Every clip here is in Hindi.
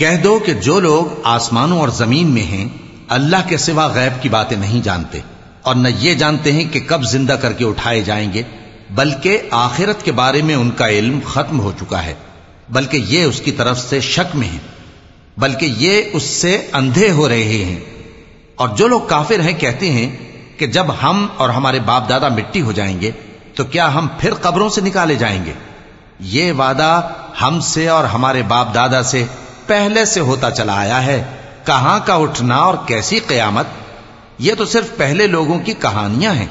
कह दो कि जो लोग आसमानों और जमीन में हैं अल्लाह के सिवा गैब की बातें नहीं जानते और न ये जानते हैं कि कब जिंदा करके उठाए जाएंगे बल्कि आखिरत के बारे में उनका इल्म खत्म हो चुका है बल्कि ये उसकी तरफ से शक में है बल्कि ये उससे अंधे हो रहे हैं और जो लोग काफिर हैं कहते हैं कि जब हम और हमारे बाप दादा मिट्टी हो जाएंगे तो क्या हम फिर कब्रों से निकाले जाएंगे ये वादा हमसे और हमारे बाप दादा से पहले से होता चला आया है कहां का उठना और कैसी कयामत ये तो सिर्फ पहले लोगों की कहानियां हैं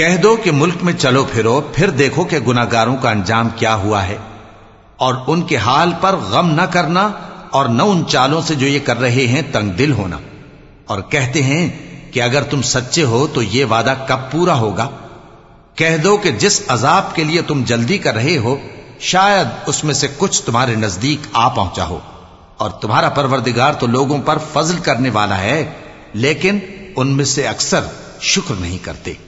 कह दो कि मुल्क में चलो फिरो, फिर देखो कि गुनागारों का अंजाम क्या हुआ है। और उनके हाल पर गम न करना और न उन चालों से जो ये कर रहे हैं, तंग दिल होना। और कहते हैं कि अगर तुम सच्चे हो तो ये वादा कब पूरा होगा? कह दो कि जिस अजाब के लिए तुम जल्दी कर रहे हो, शायद उसमें से कुछ तुम्हारे नज़दीक आ पहुँचा हो। और तुम्हारा परवरदिगार तो लोगों पर फजल करने वाला है, लेकिन उनमें से अक्सर शुक्र नहीं करते।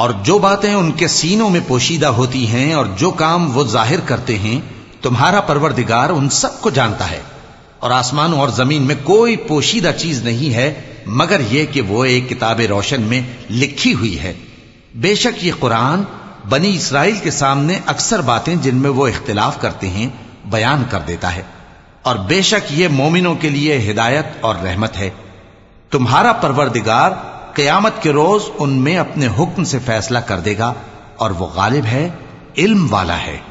और जो बातें उनके सीनों में पोशीदा होती हैं और जो काम वो जाहिर करते हैं तुम्हारा परवरदिगार उन सबको जानता है और आसमानों और जमीन में कोई पोशीदा चीज नहीं है मगर यह कि वो एक किताब रोशन में लिखी हुई है बेशक ये कुरान बनी इसराइल के सामने अक्सर बातें जिनमें वो इख्तिलाफ करते हैं, बयान कर देता है। और बेशक ये मोमिनों के लिए हिदायत और रहमत है। तुम्हारा परवरदिगार कयामत के रोज उनमें अपने हुक्म से फैसला कर देगा और वो गालिब है, इल्म वाला है।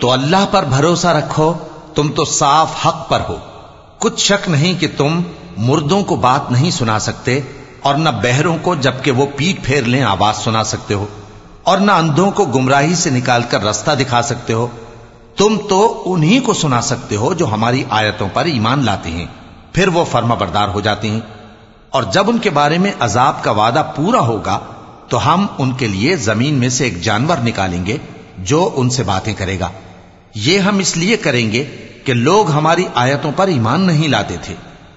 तो अल्लाह पर भरोसा रखो तुम तो साफ हक पर हो कुछ शक नहीं कि तुम मुर्दों को बात नहीं सुना सकते और न बहरों को जबकि वो पीठ फेर लें आवाज सुना सकते हो और न अंधों को गुमराही से निकालकर रास्ता दिखा सकते हो। तुम तो उन्हीं को सुना सकते हो जो हमारी आयतों पर ईमान लाते हैं। फिर वो फर्मा बरदार हो जाते हैं। और जब उनके बारे में अजाब का वादा पूरा होगा तो हम उनके लिए ज़मीन में से एक जानवर निकालेंगे जो उनसे बातें करेगा। ये हम इसलिए करेंगे कि लोग हमारी आयतों पर ईमान नहीं लाते थे।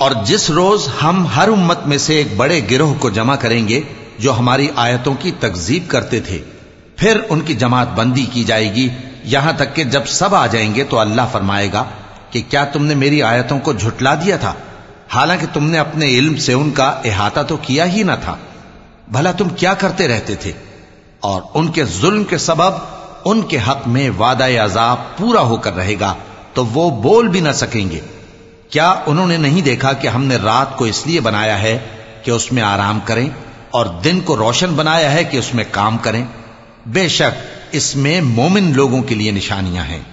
और जिस रोज हम हर उम्मत में से एक बड़े गिरोह को जमा करेंगे जो हमारी आयतों की तकजीब करते थे फिर उनकी जमात बंदी की जाएगी यहां तक कि जब सब आ जाएंगे तो अल्लाह फरमाएगा कि क्या तुमने मेरी आयतों को झुटला दिया था हालाँकि तुमने अपने इल्म से उनका अहाता तो किया ही ना था। भला तुम क्या करते रहते थे? और उनके जुल्म के सबब, उनके हक में वादा अजाब पूरा होकर रहेगा तो वो बोल भी ना सकेंगे। क्या उन्होंने नहीं देखा कि हमने रात को इसलिए बनाया है कि उसमें आराम करें और दिन को रोशन बनाया है कि उसमें काम करें? बेशक इसमें मोमिन लोगों के लिए निशानियाँ हैं।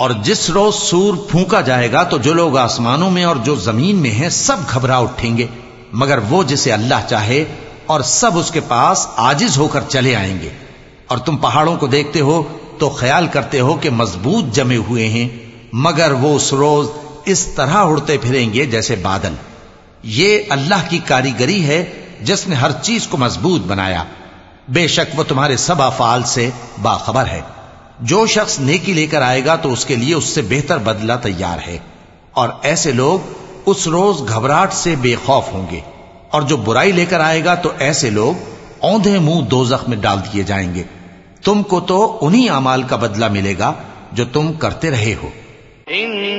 और जिस रोज सूर फूका जाएगा तो जो लोग आसमानों में और जो जमीन में हैं सब घबरा उठेंगे मगर वो जिसे अल्लाह चाहे और सब उसके पास आजिज होकर चले आएँगे। और तुम पहाड़ों को देखते हो तो ख्याल करते हो कि मज़बूत जमे हुए हैं, मगर वो उस रोज इस तरह उड़ते फिरेंगे जैसे बादल। ये अल्लाह की कारीगरी है, जिसने हर चीज़ को मज़बूत बनाया। बेशक वो तुम्हारे सब अफाल से बाखबर है। जो शख्स नेकी लेकर आएगा तो उसके लिए उससे बेहतर बदला तैयार है। और ऐसे लोग उस रोज घबराहट से बेखौफ होंगे। और जो बुराई लेकर आएगा तो ऐसे लोग औंधे मुँह दोजख में डाल दिए जाएँगे। तुमको तो उन्हीं अमाल का बदला मिलेगा जो तुम करते रहे हो।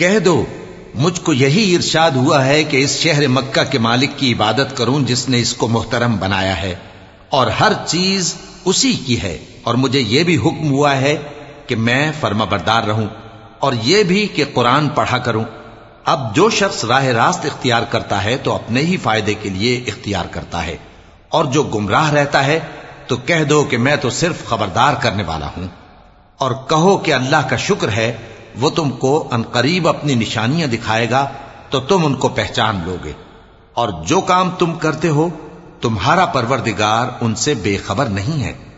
कह दो मुझको यही इरशाद हुआ है कि इस शहर मक्का के मालिक की इबादत करूं जिसने इसको मुहतरम बनाया है और हर चीज उसी की है और मुझे यह भी हुक्म हुआ है कि मैं फर्माबरदार रहूं और यह भी कि कुरान पढ़ा करूं अब जो शख्स राह रास्त इख्तियार करता है तो अपने ही फायदे के लिए इख्तियार करता है और जो गुमराह रहता है तो कह दो कि मैं तो सिर्फ़ खबरदार करने वाला हूँ। और कहो कि अल्लाह का शुक्र है, वो तुमको अनकरीब अपनी निशानियाँ दिखाएगा तो तुम उनको पहचान लोगे। और जो काम तुम करते हो, तुम्हारा परवरदिगार उनसे बेखबर नहीं है।